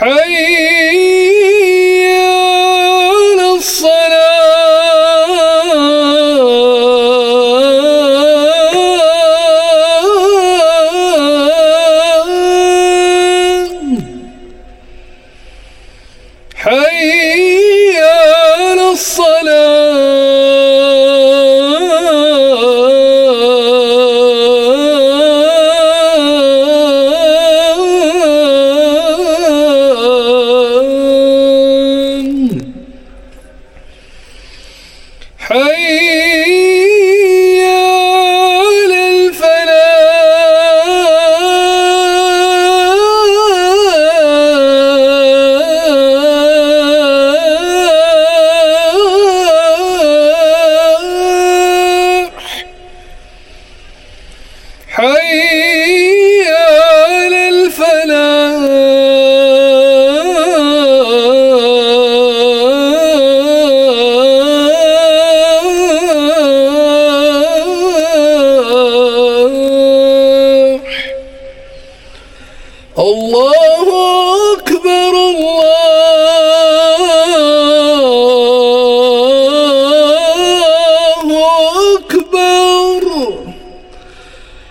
حي على الصلاة. حي الصلاة. حي